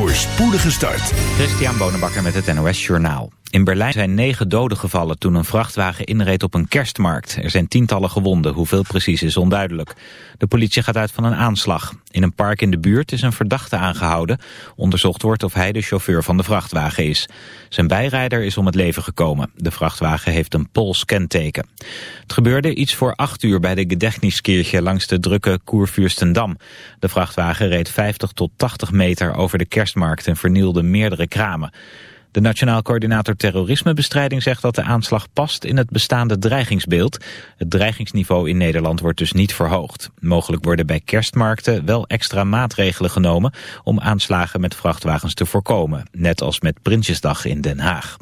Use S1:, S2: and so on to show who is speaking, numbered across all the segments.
S1: voor spoedige start.
S2: Christian Bonenbakker met het NOS Journaal. In Berlijn zijn negen doden gevallen toen een vrachtwagen inreed op een kerstmarkt. Er zijn tientallen gewonden, hoeveel precies is onduidelijk. De politie gaat uit van een aanslag. In een park in de buurt is een verdachte aangehouden. Onderzocht wordt of hij de chauffeur van de vrachtwagen is. Zijn bijrijder is om het leven gekomen. De vrachtwagen heeft een Pools kenteken. Het gebeurde iets voor acht uur bij de Gedächtniskirche langs de drukke Koervuurstendam. De vrachtwagen reed 50 tot 80 meter over de kerstmarkt en vernielde meerdere kramen. De Nationaal Coördinator Terrorismebestrijding zegt dat de aanslag past in het bestaande dreigingsbeeld. Het dreigingsniveau in Nederland wordt dus niet verhoogd. Mogelijk worden bij kerstmarkten wel extra maatregelen genomen om aanslagen met vrachtwagens te voorkomen. Net als met Prinsjesdag in Den Haag.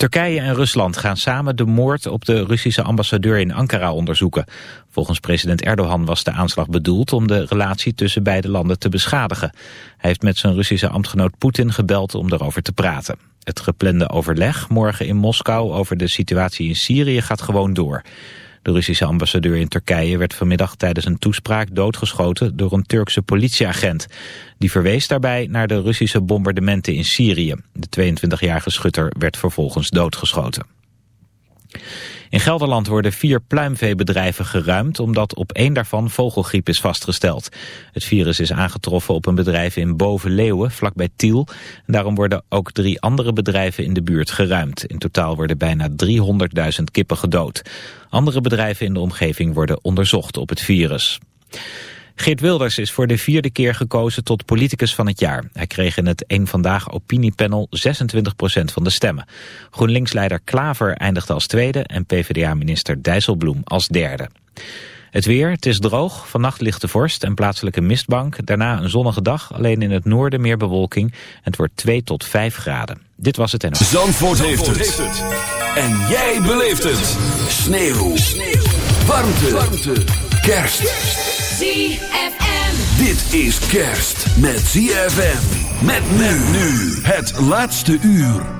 S2: Turkije en Rusland gaan samen de moord op de Russische ambassadeur in Ankara onderzoeken. Volgens president Erdogan was de aanslag bedoeld om de relatie tussen beide landen te beschadigen. Hij heeft met zijn Russische ambtgenoot Poetin gebeld om erover te praten. Het geplande overleg morgen in Moskou over de situatie in Syrië gaat gewoon door. De Russische ambassadeur in Turkije werd vanmiddag tijdens een toespraak doodgeschoten door een Turkse politieagent. Die verwees daarbij naar de Russische bombardementen in Syrië. De 22-jarige schutter werd vervolgens doodgeschoten. In Gelderland worden vier pluimveebedrijven geruimd omdat op één daarvan vogelgriep is vastgesteld. Het virus is aangetroffen op een bedrijf in Bovenleeuwen, vlakbij Tiel. Daarom worden ook drie andere bedrijven in de buurt geruimd. In totaal worden bijna 300.000 kippen gedood. Andere bedrijven in de omgeving worden onderzocht op het virus. Geert Wilders is voor de vierde keer gekozen tot politicus van het jaar. Hij kreeg in het Eén Vandaag opiniepanel 26% van de stemmen. GroenLinks-leider Klaver eindigde als tweede en PvdA-minister Dijsselbloem als derde. Het weer, het is droog, vannacht ligt de vorst en plaatselijke mistbank. Daarna een zonnige dag, alleen in het noorden meer bewolking. Het wordt 2 tot 5 graden. Dit was het en...
S1: Zandvoort, Zandvoort heeft, het. En jij beleeft het. Sneeuw. Sneeuw. Warmte. Warmte. Kerst. Dit is kerst met ZFM. Met men nu. Het laatste uur.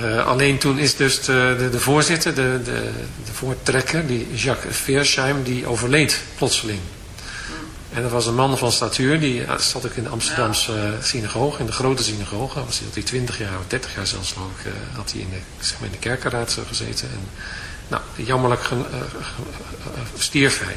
S3: Uh, alleen toen is dus de, de, voorzitter, de, de, de voortrekker, die Jacques Veersheim, die overleed plotseling. En dat was een man van statuur, die zat ook in de Amsterdamse uh, synagoge, in de grote synagoge. Was hij 20 jaar of 30 jaar zelfs uh, had hij in de, zeg maar in de kerkenraad gezeten. En, nou, jammerlijk stierf hij.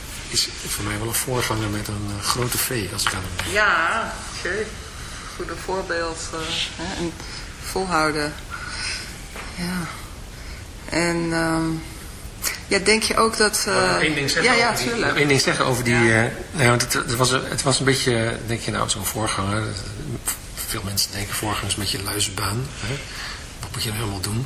S3: is voor mij wel een voorganger met een uh, grote V, als ik aan hem denk.
S4: Ja, oké. Goede voorbeeld. Uh, hè, en volhouden. Ja. En um, ja, denk je ook dat... Uh,
S3: uh, één ding zeggen
S4: ja, ja,
S3: over die, één ding zeggen over die... Ja. want het, het, was, het was een beetje, denk je nou, zo'n voorganger. Veel mensen denken voorganger is een beetje luisbaan. Hè? Wat moet je nou helemaal doen?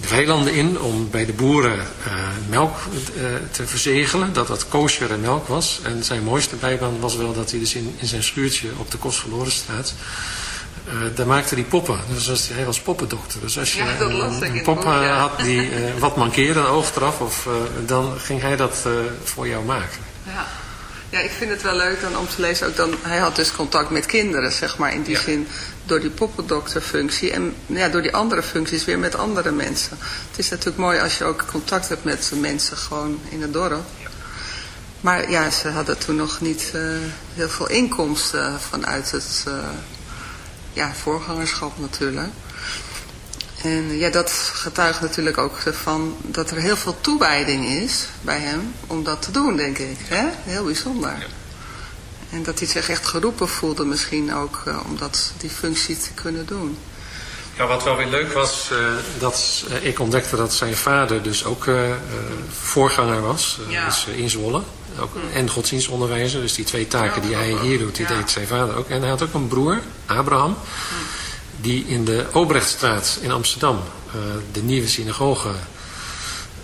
S3: de weilanden in om bij de boeren uh, melk uh, te verzegelen, dat dat kosher melk was. En zijn mooiste bijbaan was wel dat hij dus in, in zijn schuurtje op de Kostverlorenstraat, uh, daar maakte hij poppen. Dus als, hij was poppendokter. Dus als je
S4: ja,
S3: een, een pop ja. had die wat mankeerde, een oog eraf, of, dan ging hij dat voor jou maken.
S4: Ja. Ja, ik vind het wel leuk dan om te lezen ook dan, hij had dus contact met kinderen, zeg maar, in die ja. zin, door die poppendokterfunctie en ja, door die andere functies weer met andere mensen. Het is natuurlijk mooi als je ook contact hebt met mensen gewoon in het dorp. Maar ja, ze hadden toen nog niet uh, heel veel inkomsten vanuit het uh, ja, voorgangerschap natuurlijk. En ja, dat getuigt natuurlijk ook van dat er heel veel toewijding is bij hem om dat te doen, denk ik. Hè? Heel bijzonder. En dat hij zich echt geroepen voelde misschien ook uh, om dat, die functie te kunnen doen.
S3: Ja, wat wel weer leuk was, uh, dat uh, ik ontdekte dat zijn vader dus ook voorganger was. Ja. Dus in Zwolle. Ook, mm. En godsdienstonderwijzer. Dus die twee taken die hij hier doet, die ja. deed zijn vader ook. En hij had ook een broer, Abraham. Mm die in de Obrechtstraat in Amsterdam de nieuwe synagoge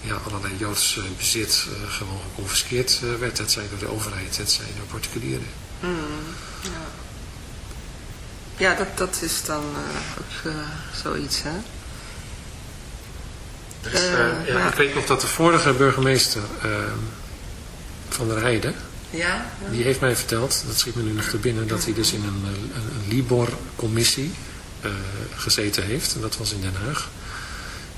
S3: ja, allerlei Joods uh, bezit uh, gewoon geconfiskeerd uh, werd. Het zij door de overheid, het zij door particulieren. Mm,
S4: ja. ja, dat, dat is dan ook zoiets, hè?
S3: Dus, ja, Ik weet nog dat de vorige burgemeester van der Heide, ja, ja, die heeft mij verteld, dat schiet me nu nog te binnen, dat hij dus in een, een, een Libor-commissie gezeten heeft. En dat was in Den Haag.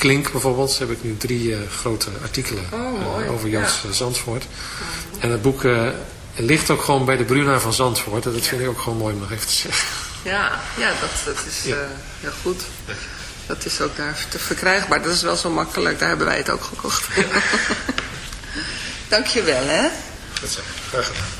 S3: Klink bijvoorbeeld, heb ik nu drie grote artikelen oh, over Joods ja. Zandvoort. En het boek ligt ook gewoon bij de Bruna van Zandvoort. En dat vind ik ook gewoon mooi om nog even te zeggen.
S4: Ja, ja dat, dat is ja. Heel goed. Dat is ook daar te verkrijgbaar. Dat is wel zo makkelijk. Daar hebben wij het ook gekocht. Dankjewel, hè.
S3: Goed zo. Graag gedaan.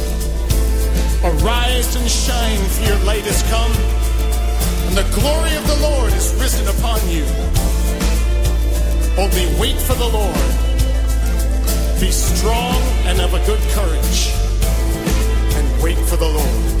S5: Arise and shine, for your light is come, and the glory of the Lord is risen upon you. Only wait for the Lord. Be strong and of a good courage. And wait for the Lord.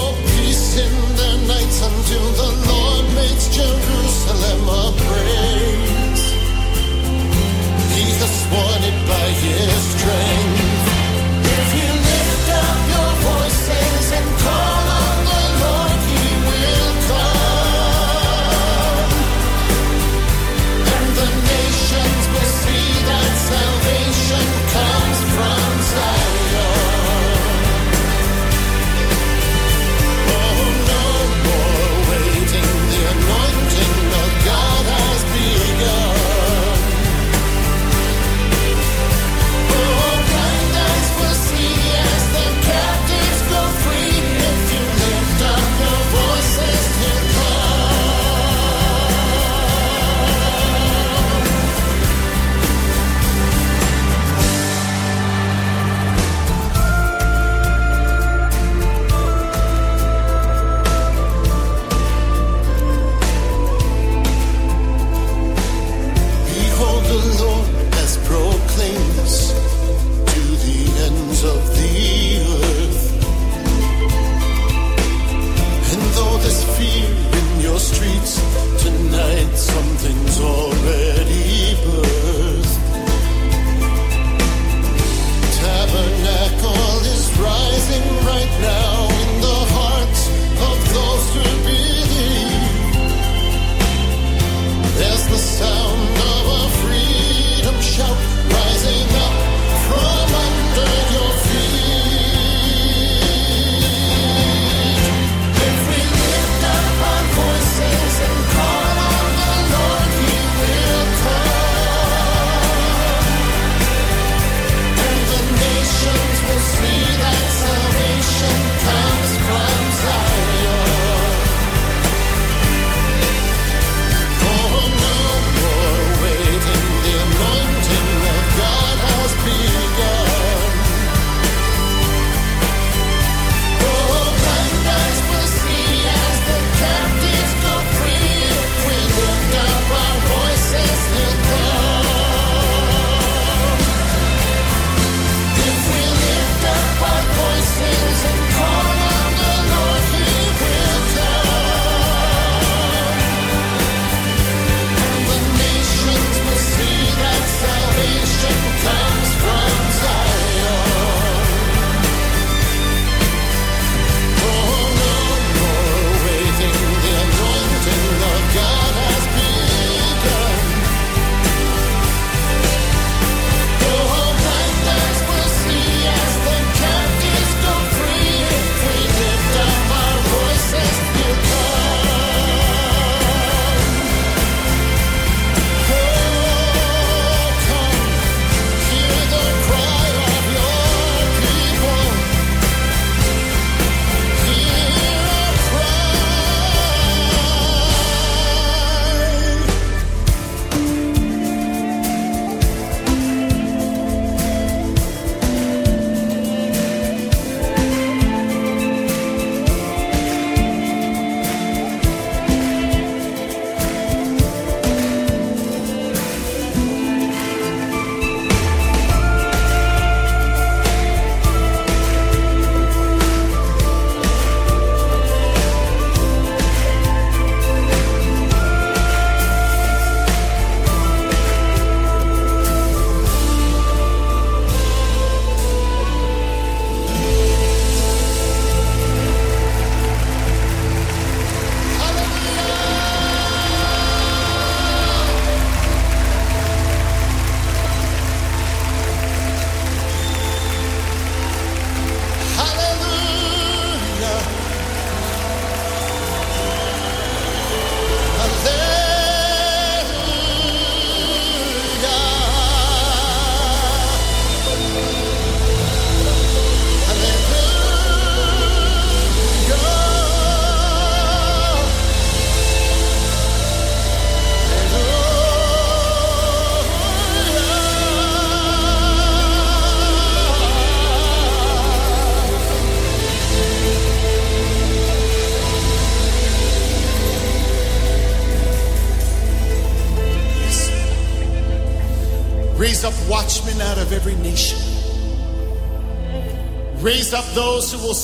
S5: till the Lord makes Jerusalem a praise. He's it by his strength. If he